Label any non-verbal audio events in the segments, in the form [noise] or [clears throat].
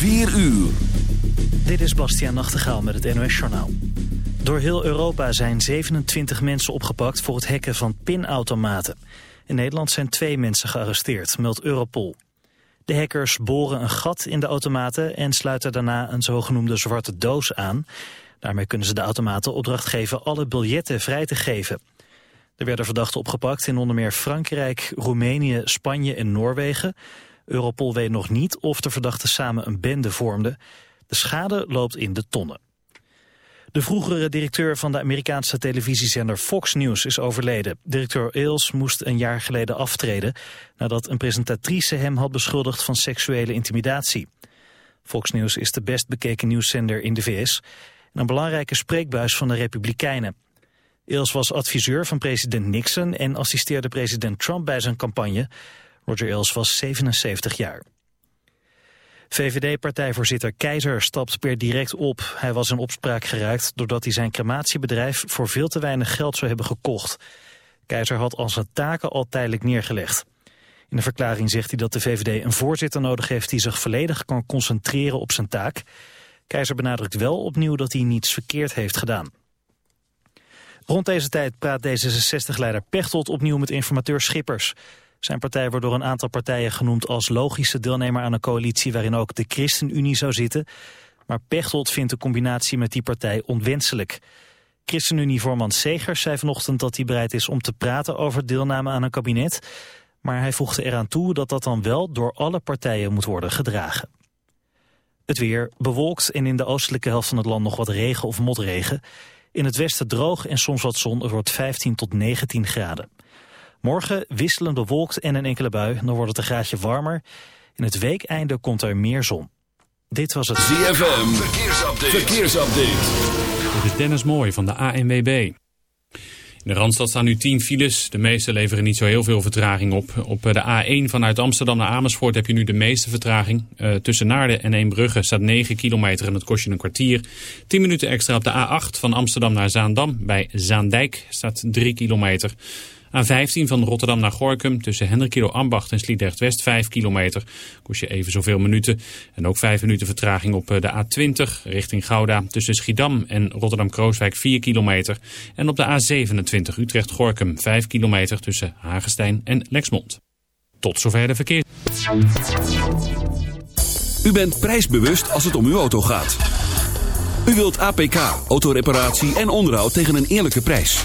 4 uur. Dit is Bastiaan Nachtegaal met het NOS-journaal. Door heel Europa zijn 27 mensen opgepakt voor het hacken van pinautomaten. In Nederland zijn twee mensen gearresteerd, meldt Europol. De hackers boren een gat in de automaten en sluiten daarna een zogenoemde zwarte doos aan. Daarmee kunnen ze de automaten opdracht geven alle biljetten vrij te geven. Er werden verdachten opgepakt in onder meer Frankrijk, Roemenië, Spanje en Noorwegen. Europol weet nog niet of de verdachten samen een bende vormden. De schade loopt in de tonnen. De vroegere directeur van de Amerikaanse televisiezender Fox News is overleden. Directeur Ailes moest een jaar geleden aftreden... nadat een presentatrice hem had beschuldigd van seksuele intimidatie. Fox News is de best bekeken nieuwszender in de VS... en een belangrijke spreekbuis van de Republikeinen. Ailes was adviseur van president Nixon... en assisteerde president Trump bij zijn campagne. Roger Ailes was 77 jaar. VVD-partijvoorzitter Keizer stapt per direct op. Hij was in opspraak geraakt doordat hij zijn crematiebedrijf voor veel te weinig geld zou hebben gekocht. Keizer had al zijn taken al tijdelijk neergelegd. In de verklaring zegt hij dat de VVD een voorzitter nodig heeft die zich volledig kan concentreren op zijn taak. Keizer benadrukt wel opnieuw dat hij niets verkeerd heeft gedaan. Rond deze tijd praat D66-leider Pechtold opnieuw met informateur Schippers. Zijn partij wordt door een aantal partijen genoemd als logische deelnemer aan een coalitie waarin ook de ChristenUnie zou zitten. Maar Pechtold vindt de combinatie met die partij onwenselijk. ChristenUnie-voorman Segers zei vanochtend dat hij bereid is om te praten over deelname aan een kabinet. Maar hij voegde eraan toe dat dat dan wel door alle partijen moet worden gedragen. Het weer bewolkt en in de oostelijke helft van het land nog wat regen of motregen. In het westen droog en soms wat zon, het wordt 15 tot 19 graden. Morgen wisselend bewolkt en een enkele bui, dan wordt het een graadje warmer. In het weekeinde komt er meer zon. Dit was het ZFM, verkeersupdate. verkeersupdate. Dit is Dennis Mooi van de ANWB. In de Randstad staan nu 10 files. De meeste leveren niet zo heel veel vertraging op. Op de A1 vanuit Amsterdam naar Amersfoort heb je nu de meeste vertraging. Uh, tussen Naarden en Eembrugge staat 9 kilometer en dat kost je een kwartier. 10 minuten extra op de A8 van Amsterdam naar Zaandam. Bij Zaandijk staat 3 kilometer. A15 van Rotterdam naar Gorkum tussen Hendrikilo Ambacht en Sliedrecht West 5 kilometer. Kost je even zoveel minuten. En ook 5 minuten vertraging op eh, de A20 richting Gouda tussen Schiedam en Rotterdam-Krooswijk 4 kilometer. En op de A27 Utrecht-Gorkum 5 kilometer tussen Hagestein en Lexmond. Tot zover de verkeer. U bent prijsbewust als het om uw auto gaat. U wilt APK, autoreparatie en onderhoud tegen een eerlijke prijs.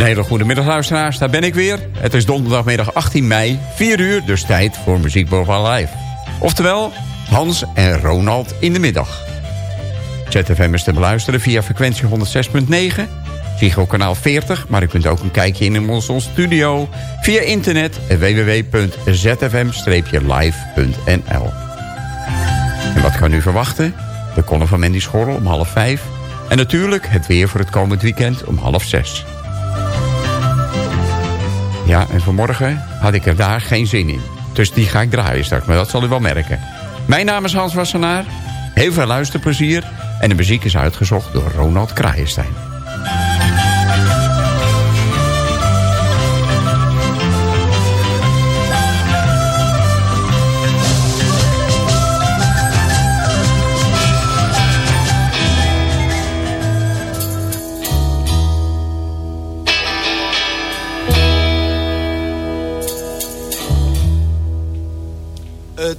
Een hele goede middag luisteraars, daar ben ik weer. Het is donderdagmiddag 18 mei, 4 uur, dus tijd voor Muziek Live. Oftewel, Hans en Ronald in de middag. ZFM is te beluisteren via frequentie 106.9, Ziggo kanaal 40... maar u kunt ook een kijkje in onze studio via internet www.zfm-live.nl. En wat kan u verwachten? De column van Mandy Schorrel om half vijf... en natuurlijk het weer voor het komend weekend om half zes. Ja, en vanmorgen had ik er daar geen zin in. Dus die ga ik draaien straks, maar dat zal u wel merken. Mijn naam is Hans Wassenaar. Heel veel luisterplezier. En de muziek is uitgezocht door Ronald Kraaienstein.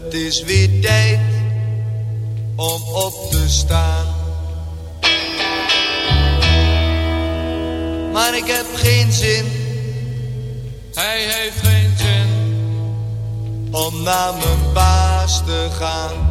Is weer tijd om op te staan. Maar ik heb geen zin, Hij heeft geen zin. om naar mijn baas te gaan.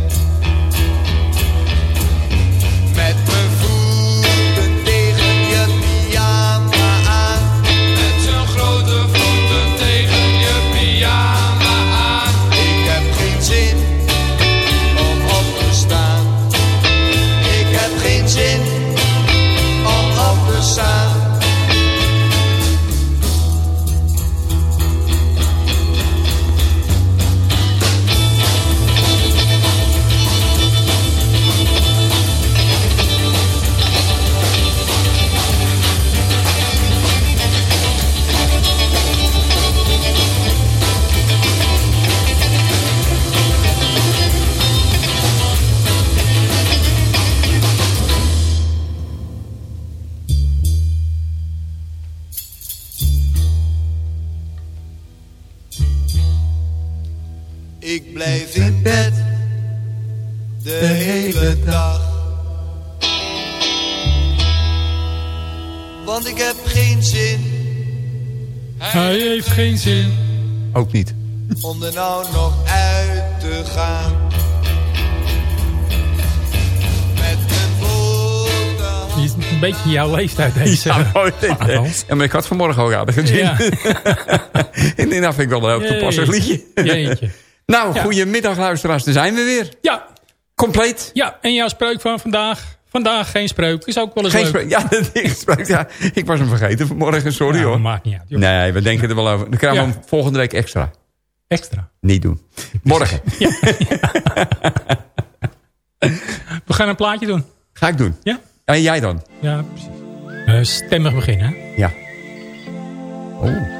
Geen zin. Ook niet. om er nou nog uit te gaan. Met is een beetje jouw leeftijd deze. Ja, [laughs] maar ik had vanmorgen al raden gezien. Ja. [laughs] en die vind ik wel een heel toepasselijk liedje. Jeetje. nou, Ja. goedemiddag luisteraars. Daar zijn we weer. Ja, Compleet. ja, en jouw spreuk van vandaag. Vandaag geen spreuk. Is ook wel eens Geen leuk. spreuk. Ja, [laughs] dat is spreuk. Ja, ik was hem vergeten vanmorgen. Sorry Ja, hoor. Maakt niet uit. joh. Nee, we denken er wel over. Dan krijgen we Ja. hem volgende week extra. Extra. Niet doen. Morgen. [laughs] [laughs] We gaan een plaatje doen. Ga ik doen. Ja? En jij dan? Ja, precies. Eh, stemmig beginnen, hè? Ja. Oh.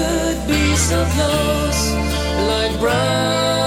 Could be so close, like brothers?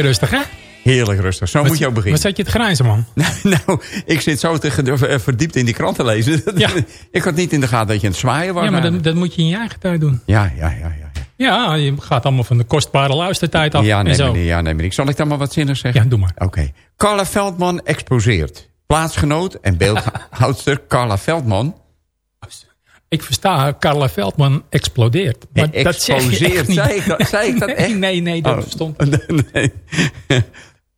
Rustig, hè? Heerlijk rustig. Zo moet je ook beginnen. Wat zat je te grijzen, man? [laughs] nou, ik zit zo te verdiept in die krant te lezen. [laughs] Ja. ik had niet in de gaten dat je aan het zwaaien was. Ja, maar dat, moet je in je eigen tijd doen. ja, ja, ja, ja. Ja, je gaat allemaal van de kostbare luistertijd af Ja, en nee, zo. meneer, ja, nee, meneer. Zal ik dan maar wat zinnigs zeggen? Ja, doe maar. Oké. Carla Veldman exposeert. Plaatsgenoot en beeldhoudster Carla Veldman Ik versta, Carla Veldman explodeert. Maar Nee, dat echt niet. Zei ik dat- zei ik dat [laughs] nee, echt? Nee, nee, dat Oh. verstond [laughs] nee. [laughs]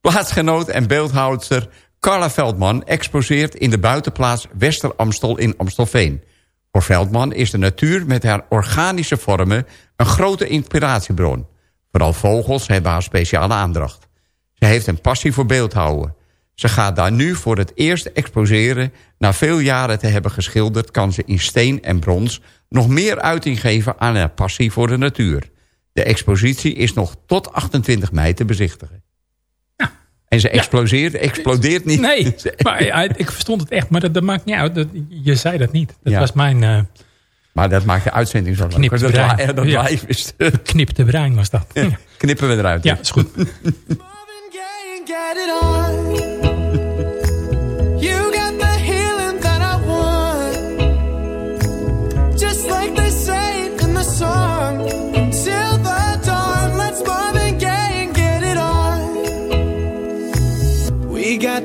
Plaatsgenoot en beeldhoudster Carla Veldman exposeert in de buitenplaats Wester-Amstel in Amstelveen. Voor Veldman is de natuur met haar organische vormen een grote inspiratiebron. Vooral vogels hebben haar speciale aandacht. Ze heeft een passie voor beeldhouden. Ze gaat daar nu voor het eerst exposeren. Na veel jaren te hebben geschilderd... kan ze in steen en brons nog meer uiting geven aan haar passie voor de natuur. De expositie is nog tot 28 mei te bezichtigen. En ze explodeert, explodeert niet. Nee, [laughs] maar ja, ik verstond het echt. Maar dat, dat maakt niet uit. Dat, je zei dat niet. Dat Ja. was mijn eh Maar dat maakt de uitzending zo leuk. Knipte Dat, brein. li- dat Ja. live is... [laughs] knipte brein was dat. Ja, Knippen we eruit. ja is goed. [laughs]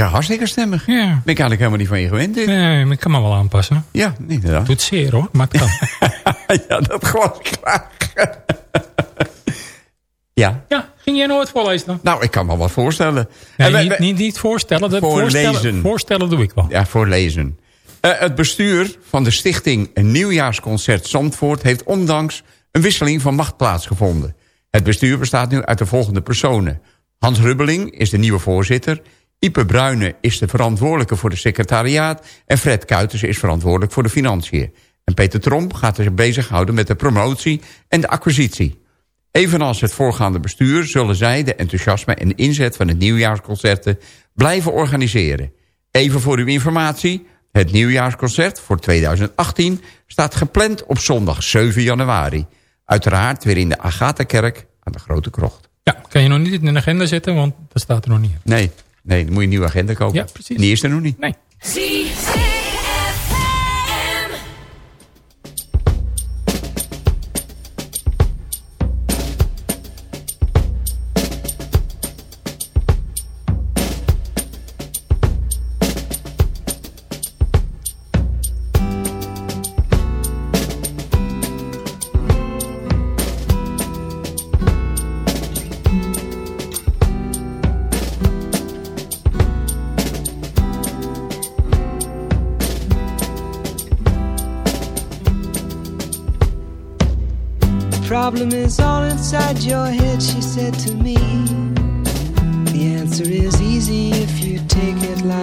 Ja, hartstikke stemmig. Ja. Ben ik eigenlijk helemaal niet van je gewend. dit. Nee, maar ik kan me wel aanpassen. Ja, inderdaad. Doet zeer hoor, maar het kan. [laughs] ja, dat geloof ik graag. ja. ja, ging jij nooit voorlezen dan? Nou, ik kan me wat voorstellen. Nee, En wij- niet, wij- niet, niet voorstellen. Dat Voorlezen. Voorstellen, voorstellen doe ik wel. Ja, voorlezen. Eh, het bestuur van de stichting Een Nieuwjaarsconcert Zandvoort... heeft ondanks een wisseling van macht plaatsgevonden. Het bestuur bestaat nu uit de volgende personen. Hans Rubbeling is de nieuwe voorzitter. Ipe Bruyne is de verantwoordelijke voor de secretariaat... en Fred Kuiters is verantwoordelijk voor de financiën. En Peter Tromp gaat zich bezighouden met de promotie en de acquisitie. Evenals het voorgaande bestuur zullen zij de enthousiasme en inzet van het nieuwjaarsconcerten blijven organiseren. Even voor uw informatie, het nieuwjaarsconcert voor 2018 staat gepland op zondag 7 januari. Uiteraard weer in de Agatha-kerk aan de Grote Krocht. Ja, kan je nog niet in de agenda zetten, want dat staat er nog niet. Nee, Nee, dan moet je een nieuwe agenda kopen. Ja, precies. En die is er nog niet. Nee.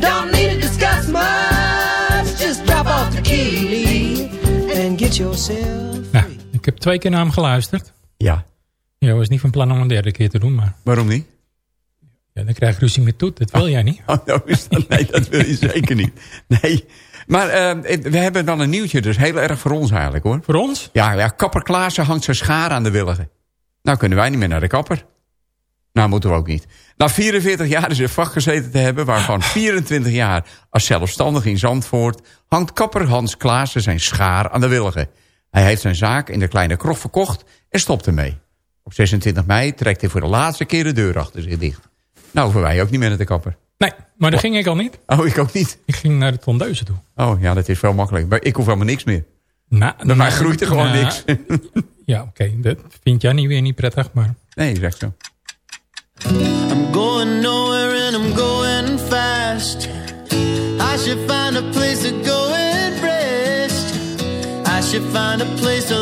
You don't need to discuss much. Just drop off the key, Lee, and get yourself Ja, ik heb twee keer naar hem geluisterd. Ja. Ja, was niet van plan om een derde keer te doen, maar Waarom niet? ja, dan krijg ik ruzie met Toet. Dat wil jij niet. Oh, nou is dat, nee, dat wil je zeker niet. Nee. Maar eh, we hebben dan een nieuwtje, dus heel erg voor ons eigenlijk hoor. Voor ons? Ja, ja kapper Klaassen hangt zijn schaar aan de willigen. Nou kunnen wij niet meer naar de kapper. Nou, moeten we ook niet. Na 44 jaar is er vastgezeten te hebben... waarvan 24 jaar als zelfstandig in Zandvoort... hangt kapper Hans Klaassen zijn schaar aan de willigen. Hij heeft zijn zaak in de Kleine Krocht verkocht en stopt ermee. Op 26 mei trekt hij voor de laatste keer de deur achter zich dicht. Nou, voor wij ook niet meer naar de kapper. Nee, maar daar ging ik al niet. Oh, ik ook niet. Ik ging naar de tondeuze toe. Oh, ja, dat is wel makkelijk. Maar ik hoef helemaal niks meer. Nou, Bij mij groeit er gewoon nou, niks. [laughs] Ja, oké. Dat vind jij niet weer niet prettig, maar... Nee, zeg zo. I'm going nowhere and I'm going fast. I should find a place to go and rest. I should find a place to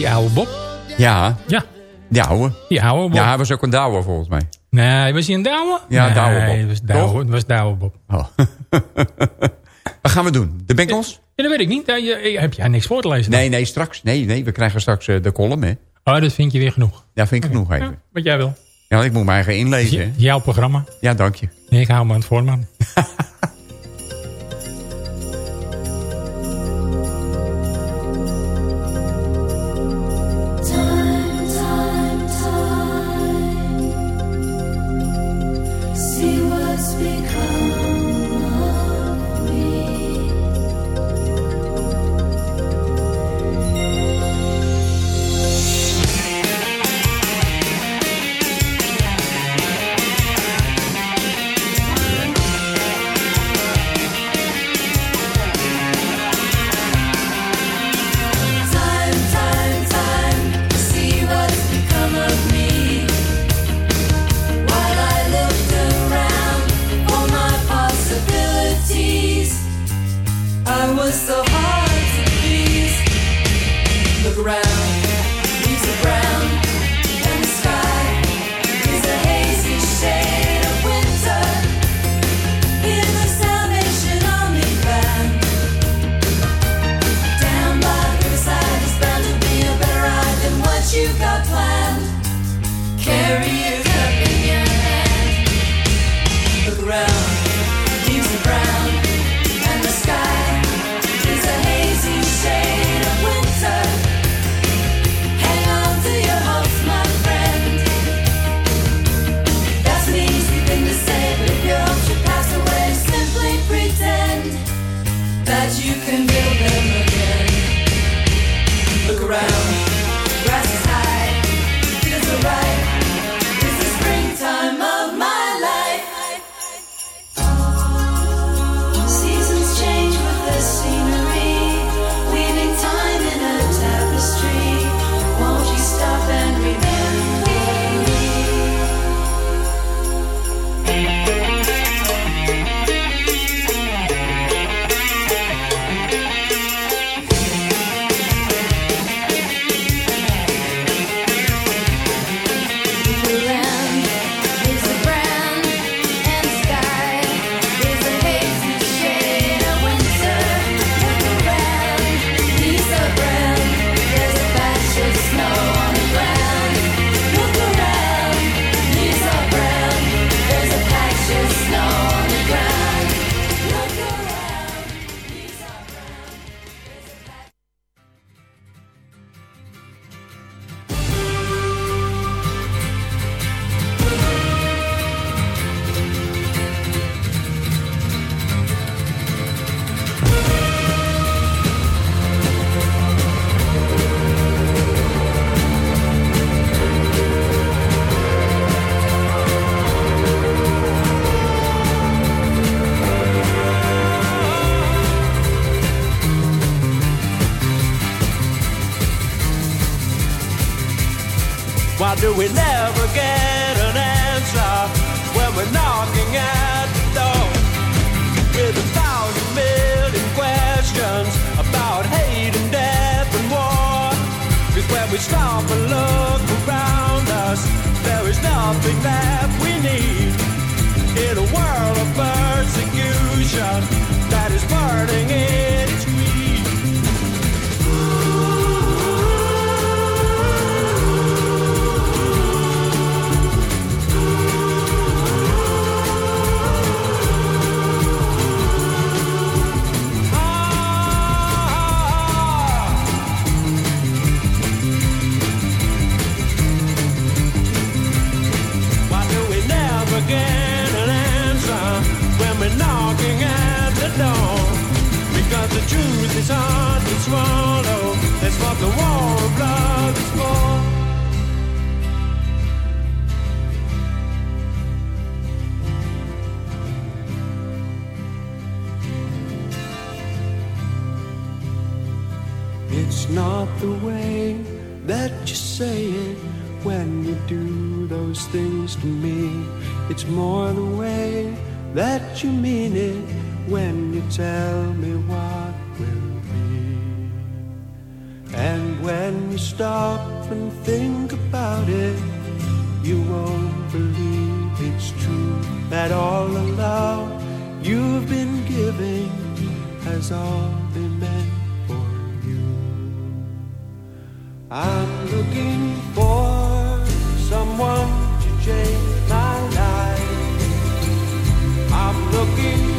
Die oude Bob. Ja. Ja. Die oude. Die oude Bob. Ja, hij was ook een douwe volgens mij. Nee, was hij een douwe? Ja, nee, douwe Bob. het was douwe, Toch? het was douwe Bob. Oh. [laughs] Wat gaan we doen? De bengels? Ja, dat weet ik niet. Ja, je- Heb jij niks voor te lezen? Nee, nee, straks. Nee, nee, we krijgen straks eh, de column, hè. Oh, dat vind je weer genoeg. Ja, vind ik genoeg even. Ja, wat jij wil. Ja, ik moet mijn eigen inlezen. J- jouw programma. Ja, dank je. Nee, ik hou me aan het voorman. [laughs] Why do we never get an answer when we're knocking at the door? With a thousand million questions about hate and death and war. Cause when we stop and look around us, there is nothing that is hard to swallow. That's what the war of love is for. It's not the way that you say it when you do those things to me. It's more the way that you mean it when you tell me what stop and think about it, you won't believe it's true that all the love you've been giving has all been meant for you. I'm looking for someone to change my life. I'm looking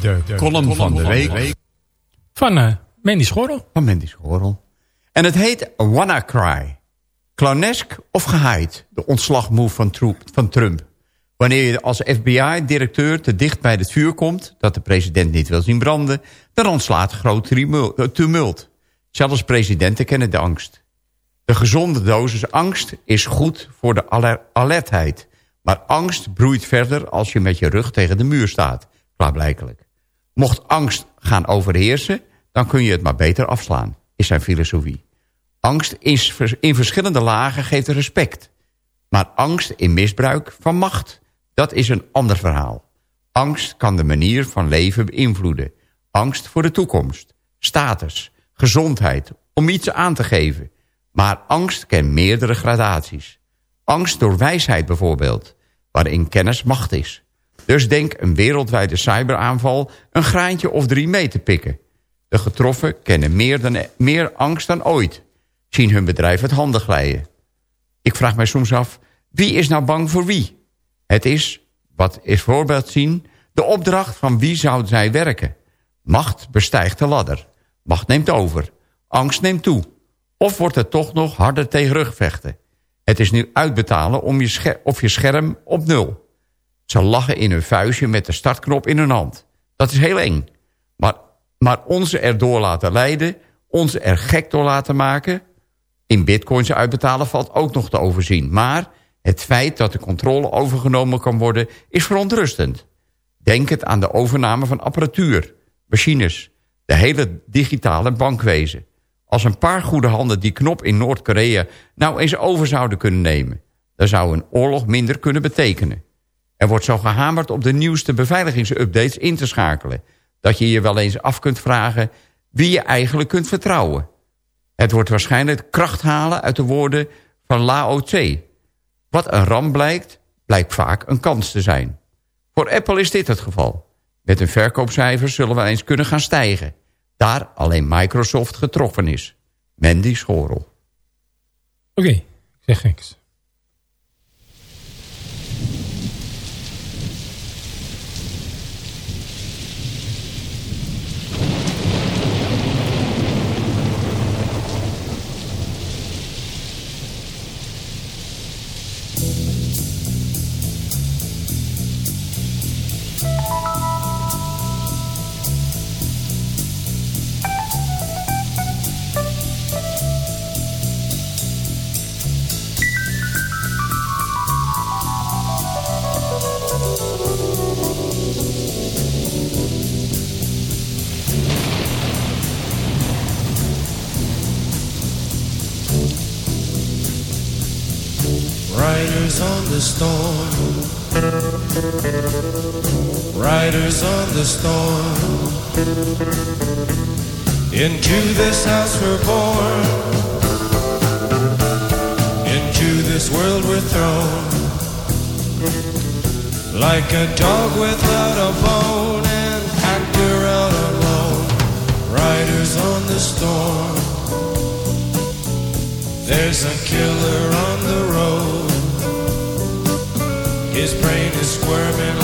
De column van de week. Van eh Mandy Schorrel. Van Mandy Schorrel. En het heet Wanna Cry. Clownesk of gehaaid, de ontslagmove van, Troep- van Trump. Wanneer je als FBI-directeur te dicht bij het vuur komt... dat de president niet wil zien branden... dan ontslaat groot tumul- tumult. Zelfs presidenten kennen de angst. De gezonde dosis angst is goed voor de alertheid. Maar angst broeit verder als je met je rug tegen de muur staat. Klaarblijkelijk. Mocht angst gaan overheersen, dan kun je het maar beter afslaan, is zijn filosofie. Angst in verschillende lagen geeft respect. Maar angst in misbruik van macht, dat is een ander verhaal. Angst kan de manier van leven beïnvloeden. Angst voor de toekomst, status, gezondheid, om iets aan te geven. Maar angst kent meerdere gradaties. Angst door wijsheid bijvoorbeeld, waarin kennis macht is. Dus denk een wereldwijde cyberaanval een graantje of drie mee te pikken. De getroffen kennen meer, dan, meer angst dan ooit. Zien hun bedrijf het handen glijden. Ik vraag mij soms af, wie is nou bang voor wie? Het is, wat is voorbeeld zien, de opdracht van wie zou zij werken. Macht bestijgt de ladder. Macht neemt over. Angst neemt toe. Of wordt het toch nog harder tegen rugvechten? Het is nu uitbetalen om je of je scherm op nul. Ze lachen in hun vuistje met de startknop in hun hand. Dat is heel eng. Maar, maar onze erdoor laten leiden, onze er gek door laten maken... in bitcoins uitbetalen valt ook nog te overzien. Maar het feit dat de controle overgenomen kan worden is verontrustend. Denk het aan de overname van apparatuur, machines... de hele digitale bankwezen. Als een paar goede handen die knop in Noord-Korea nou eens over zouden kunnen nemen... dan zou een oorlog minder kunnen betekenen. Er wordt zo gehamerd op de nieuwste beveiligingsupdates in te schakelen... dat je je wel eens af kunt vragen wie je eigenlijk kunt vertrouwen. Het wordt waarschijnlijk kracht halen uit de woorden van Lao Tse. Wat een ramp blijkt, blijkt vaak een kans te zijn. Voor Apple is dit het geval. Met hun verkoopcijfers zullen we eens kunnen gaan stijgen. Daar alleen Microsoft getroffen is. Mandy Schorel. Oké, ik zeg niks. on the storm. There's a killer on the road. His brain is squirming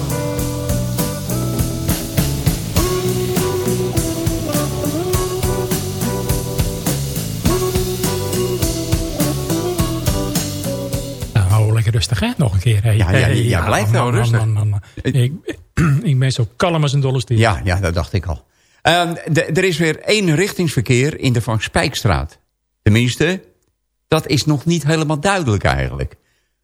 rustig, hè? Nog een keer. Ja, ja, ja, blijf nou rustig. Ik, [clears throat] ik, ben zo kalm als een dollestier. Ja, ja, dat dacht ik al. Ehm, er is weer één richtingsverkeer in de Van Spijkstraat. Tenminste, dat is nog niet helemaal duidelijk eigenlijk.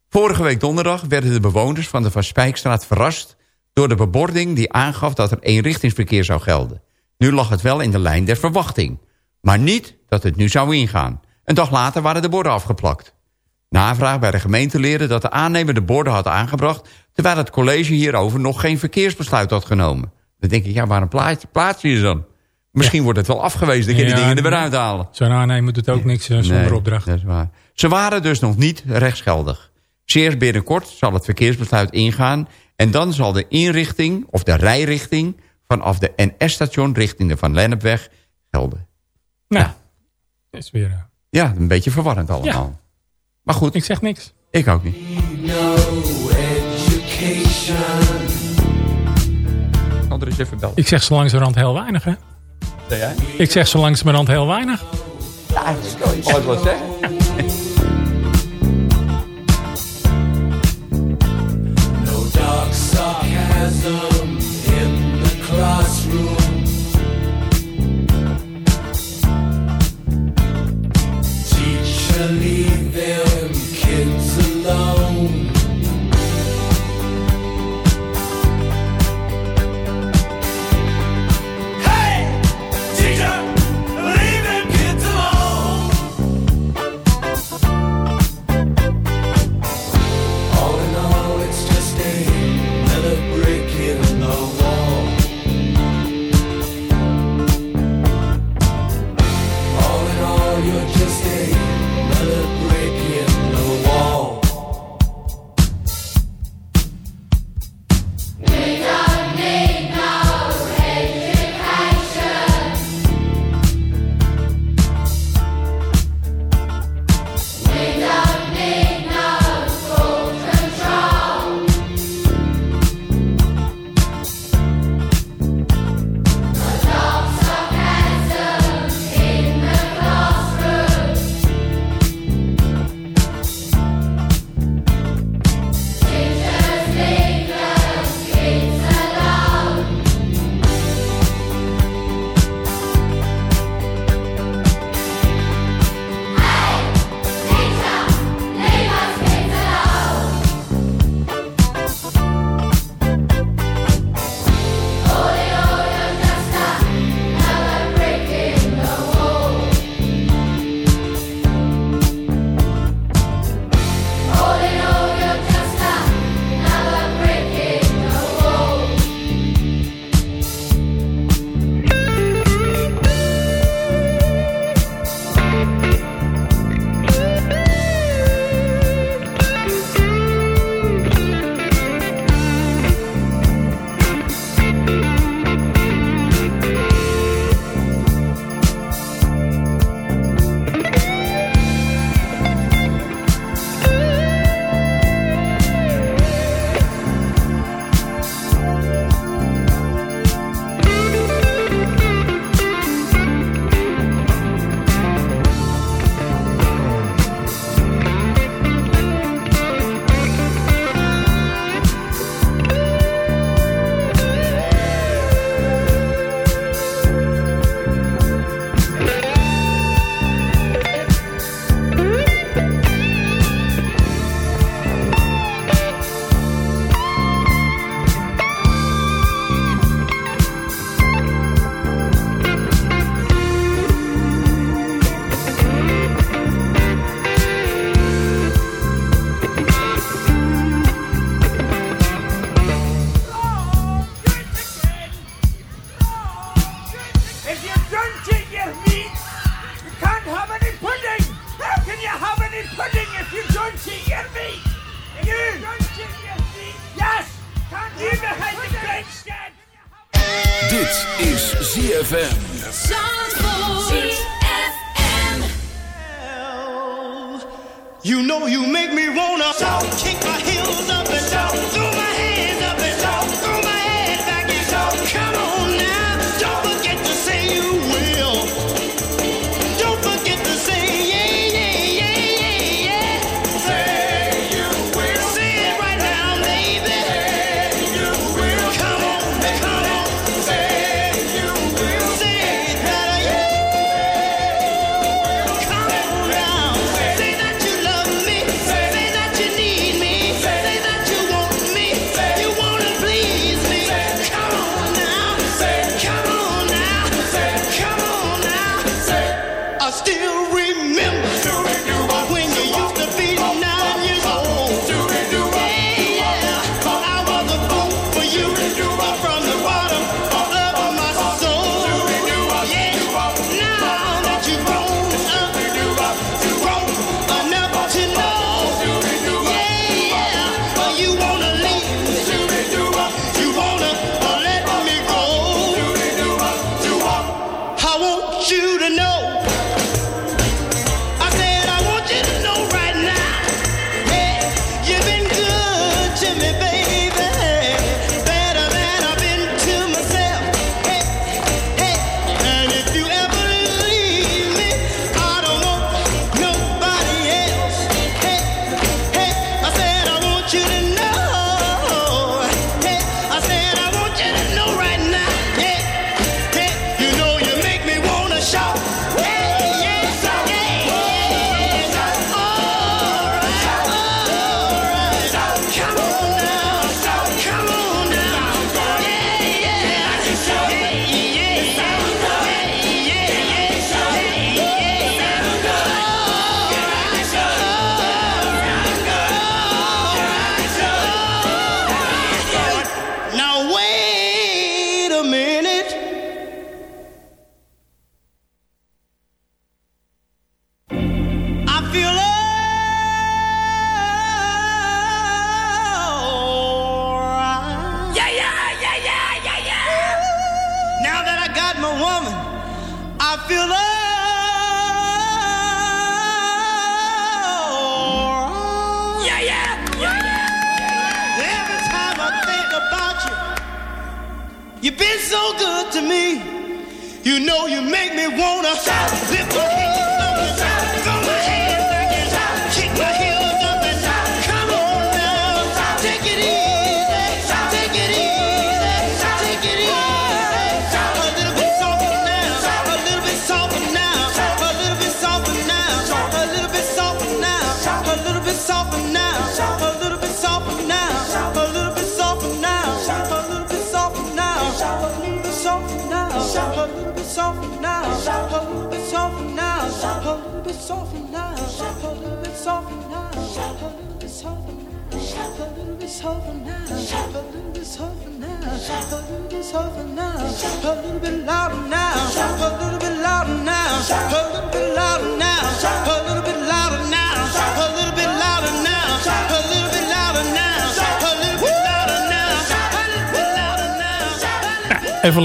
Vorige week donderdag werden de bewoners van de Van Spijkstraat verrast... door de bebording die aangaf dat er één richtingsverkeer zou gelden. Nu lag het wel in de lijn der verwachting. Maar niet dat het nu zou ingaan. Een dag later waren de borden afgeplakt. Navraag bij de gemeente leerde dat de aannemer de borden had aangebracht... terwijl het college hierover nog geen verkeersbesluit had genomen. Dan denk ik, ja, waarom plaats, plaats je ze dan? Misschien wordt het wel afgewezen, dan kun je die dingen er weer uithalen. Zo'n aannemer doet ook niks eh, zonder Nee, opdracht. dat is waar. Ze waren dus nog niet rechtsgeldig. Zeer binnenkort zal het verkeersbesluit ingaan... en dan zal de inrichting of de rijrichting... vanaf de NS-station richting de Van Lennepweg gelden. Nou, is weer... eh, Ja, een beetje verwarrend allemaal. Maar goed. Ik zeg niks. Ik ook niet. Education. Ander is even bellen. Ik zeg zo langzamerhand heel weinig, hè? Zeg jij? Ik zeg zo langzamerhand heel weinig. Ja, wel. Je mag het wel zeggen.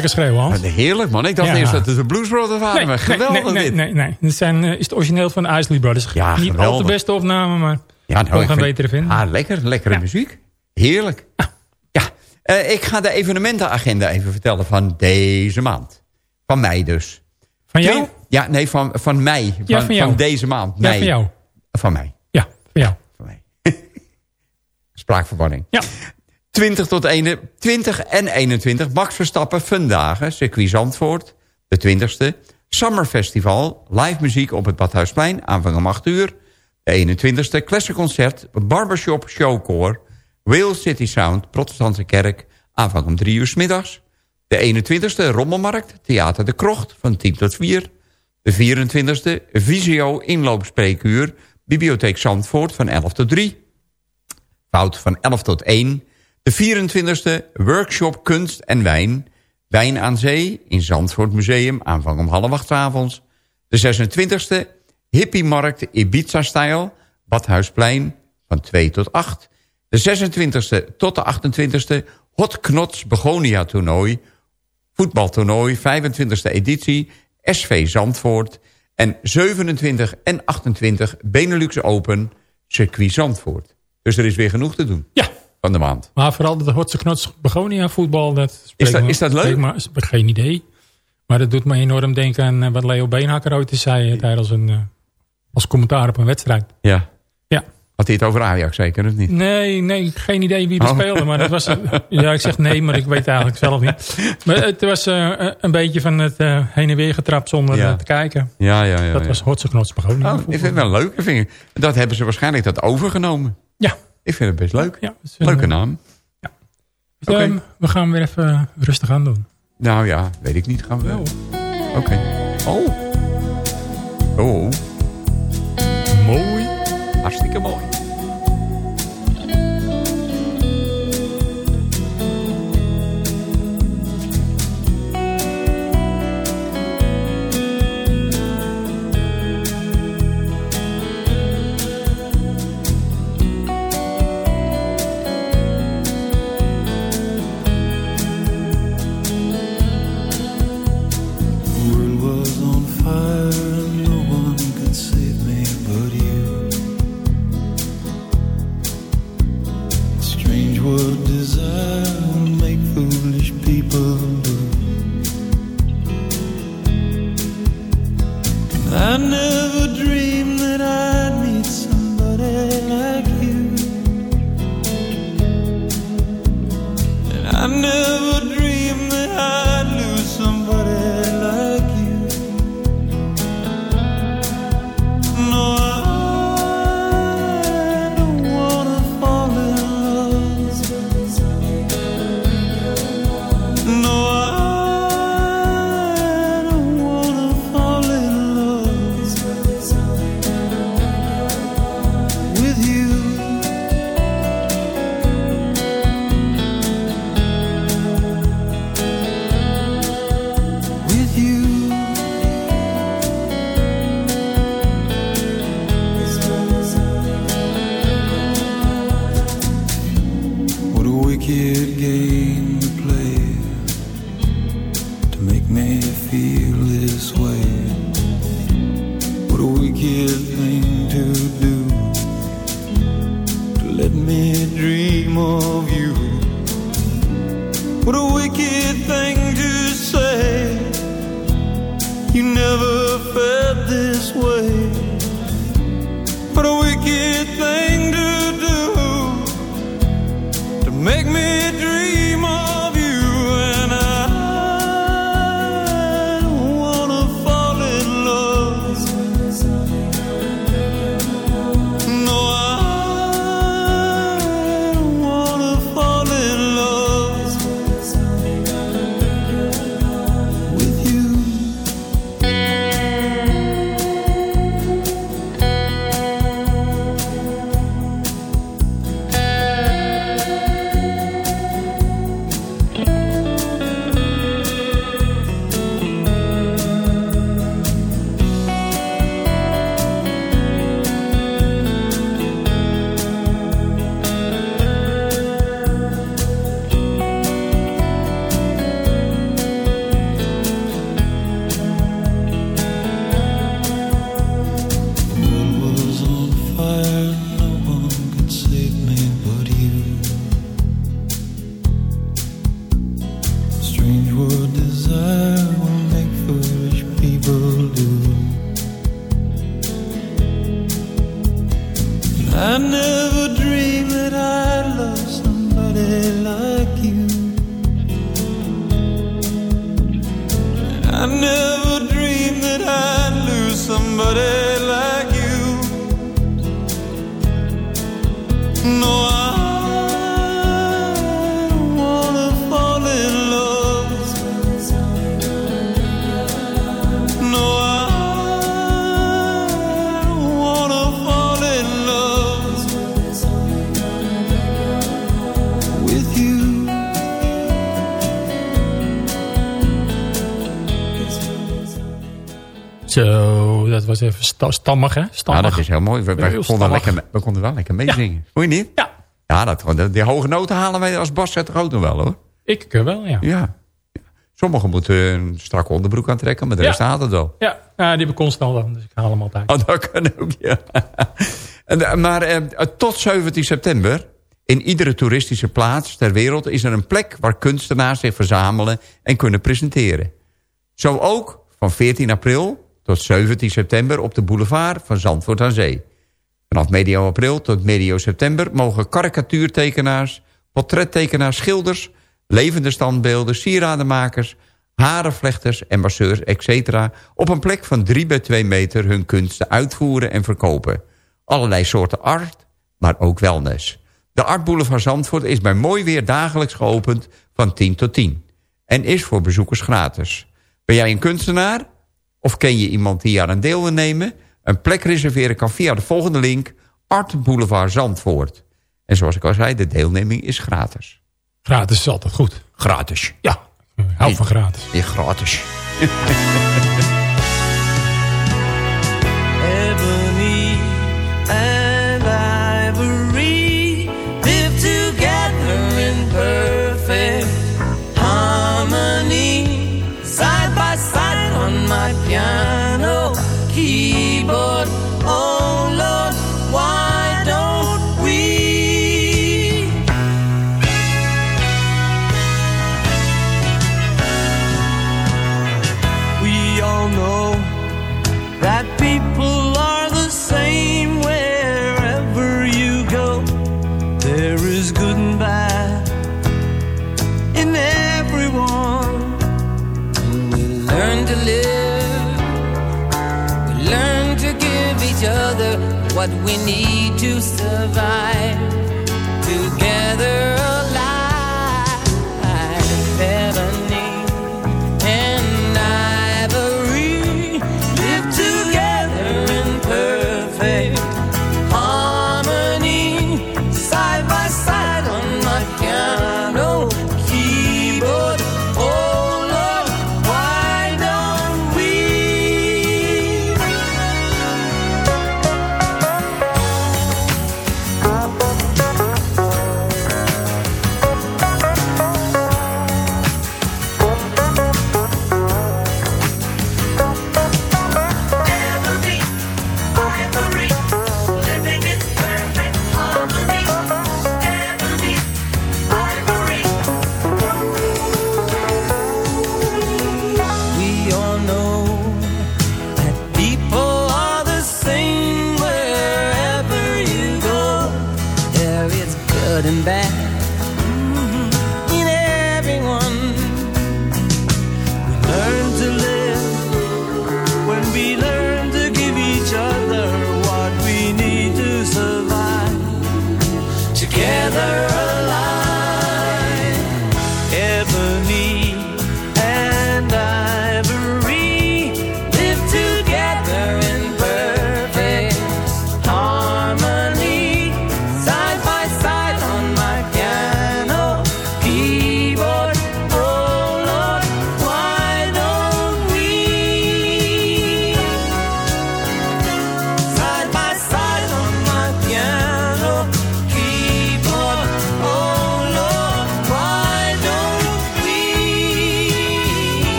Lekker schreeuwen, Hans. Heerlijk, man. Ik dacht Ja. eerst dat het de Blues Brothers waren. maar geweldig nee, nee, dit. nee, nee. Dit zijn, eh, is het origineel van de Isley Brothers. Ja, Niet al geweldig. de beste opname, maar Ja, ik geen vind- betere vinden. Ah, lekker. Lekkere muziek. Heerlijk. Ja, eh, ik ga de evenementenagenda even vertellen van deze maand. Van mei dus. Van jou? Ja, nee, van, van mei. Van, Ja, van jou. deze maand. Ja, Mei. van jou. Van mij. Ja, van jou. [laughs] Spraakverwarring. Ja. 20 tot 1, 20 en 21. Max Verstappen vandaag, circuit Zandvoort. De 20ste. Summer Festival. Live muziek op het Badhuisplein. Aanvang om 8 uur. De 21ste. Classic Concert. Barbershop Showcore. Wales City Sound. Protestantse Kerk. Aanvang om 3 uur middags. De 21ste. Rommelmarkt. Theater de Krocht. Van 10 tot 4. De 24ste. Visio Inloopspreekuur. Bibliotheek Zandvoort. Van 11 tot 3. Fout van 11 tot 1. De 24e workshop Kunst en Wijn. Wijn aan Zee in Zandvoort Museum. Aanvang om half acht avonds. De 26e Hippiemarkt Ibiza-stijl. Badhuisplein van 2 tot 8. De 26e tot de 28e Hot Knots Begonia toernooi. Voetbaltoernooi 25e editie. SV Zandvoort. En 27 en 28 Benelux Open Circuit Zandvoort. Dus er is weer genoeg te doen. Ja. Van de maand. Maar vooral de Hotse Knots Begonia voetbal. Dat spreekt dat- me- is dat leuk? is- geen idee. Maar dat doet me enorm denken aan eh, wat Leo Beenhakker ooit zei. Tijdens een, eh, als commentaar op een wedstrijd. Ja. Ja. Had hij het over Ajax zeker, of niet? Nee, nee, geen idee wie er Oh. speelde. Maar dat was, [laughs] ja, ik zeg nee, maar ik weet het eigenlijk zelf niet. Maar het was eh, een beetje van het heen en weer getrapt zonder Ja. te kijken. Ja, ja, ja. dat ja. was Hotse Knots Begonia. Oh, ik vind het wel leuk. Ik vind, dat hebben ze waarschijnlijk dat overgenomen. Ja. Ik vind het best leuk. Ja, is, eh, Leuke naam. Dus, Oké. ehm, we gaan weer even rustig aan doen. Nou ja, weet ik niet. Gaan we... Oké. Oh. Oh. Mooi. Hartstikke mooi. suffered this way. Zo, dat was even sta- stammig, hè? Ja, Stammig. dat is heel mooi. We, we Heel konden, stammig. lekker, we konden wel lekker meezingen. Hoor je niet? Ja. Ja, dat, die, hoge noten halen wij als Bas toch ook nog wel, hoor. Ik eh, wel, ja. Ja. Sommigen moeten een strakke onderbroek aantrekken, maar de Ja. rest haalt het wel. Ja, ja die heb ik constant dan, dus ik haal hem altijd. Oh, dat kan ook, ja. [laughs] En, eh, maar eh, tot 17 september, in iedere toeristische plaats ter wereld... is er een plek waar kunstenaars zich verzamelen en kunnen presenteren. Zo ook van 14 april tot 17 september op de boulevard van Zandvoort aan Zee. Vanaf medio april tot medio september mogen karikatuurtekenaars, portrettekenaars, schilders, levende standbeelden, sieradenmakers, harenvlechters en masseurs, etc. op een plek van 3 bij 2 meter hun kunsten uitvoeren en verkopen. Allerlei soorten art, maar ook wellness. De Art Boulevard Zandvoort is bij mooi weer dagelijks geopend van 10 tot 10. En is voor bezoekers gratis. Ben jij een kunstenaar? Of ken je iemand die aan een deel wil nemen? Een plek reserveren kan via de volgende link... Art Boulevard Zandvoort. En zoals ik al zei, de deelneming is gratis. Gratis is altijd goed. Gratis. Ja, hou van gratis. Ja, gratis. [laughs] what we need to survive. Together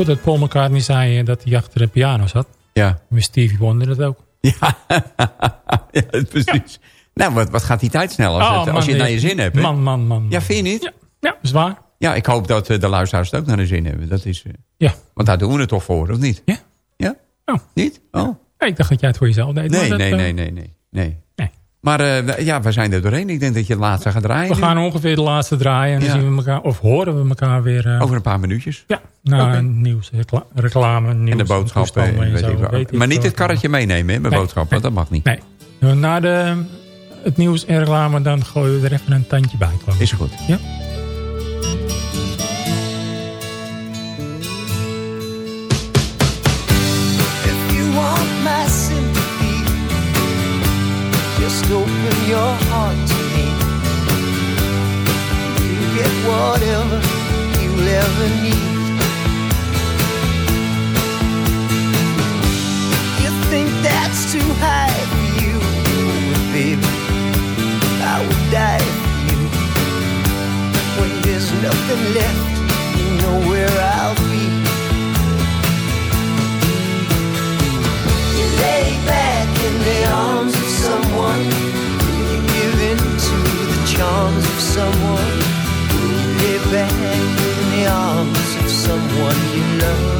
goed dat Paul McCartney zei eh, dat hij achter de piano zat. Ja. Met Stevie Wonder dat ook. Ja, [laughs] ja precies. Nou, wat, wat gaat die tijd snel als, Oh, het, als man, je het naar je eh, zin hebt. Man, man, man. Ja, vind je niet? Ja, zwaar. Ja, ik hoop dat eh, de luisteraars het ook naar de zin hebben. Dat is, eh, Ja. Want daar doen we het toch voor, of niet? Ja. Ja? Oh. Niet? Oh. Ja, ik dacht dat jij het voor jezelf deed. maar Nee, dat, eh, nee, nee, nee, nee. Nee. Maar eh, ja, we zijn er doorheen. Ik denk dat je het laatste gaat draaien. We nu. gaan ongeveer de laatste draaien. En dan zien we elkaar, of horen we elkaar weer. eh, Over een paar minuutjes. Ja, na Oké. nieuws, recla- reclame, nieuws. En de boodschappen. en weet zo, ik weet maar niet het karretje meenemen hè, met Nee, boodschappen. Dat mag niet. Nee. Nou, Na de, het nieuws en reclame, dan gooien we er even een tandje bij. Is goed. Ja. If you want my sympathy, just open your heart to me. You get whatever you'll ever need. You think that's too high for you, baby, I would die for you. When there's nothing left, you know where I'll be. You lay back You give in to the charms of someone. You lay back in the arms of someone you love.